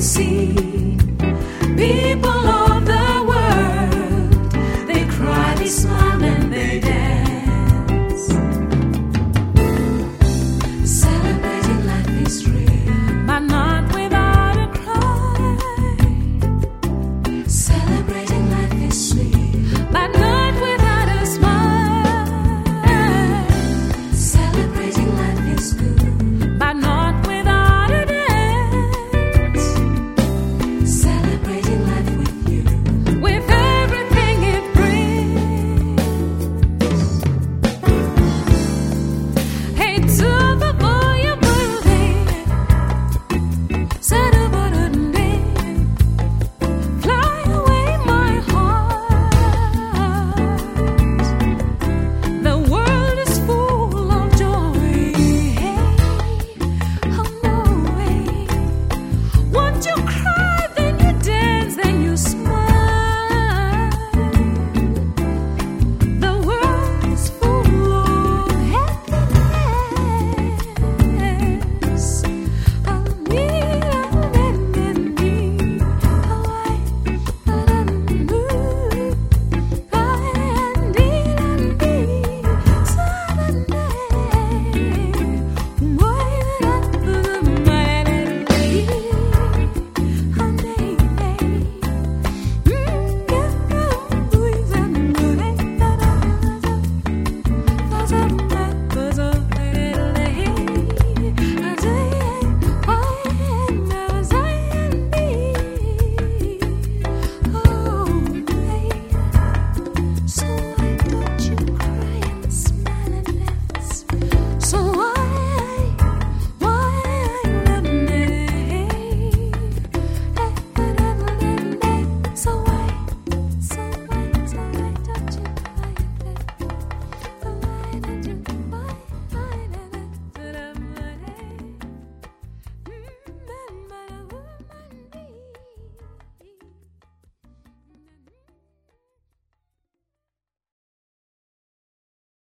see.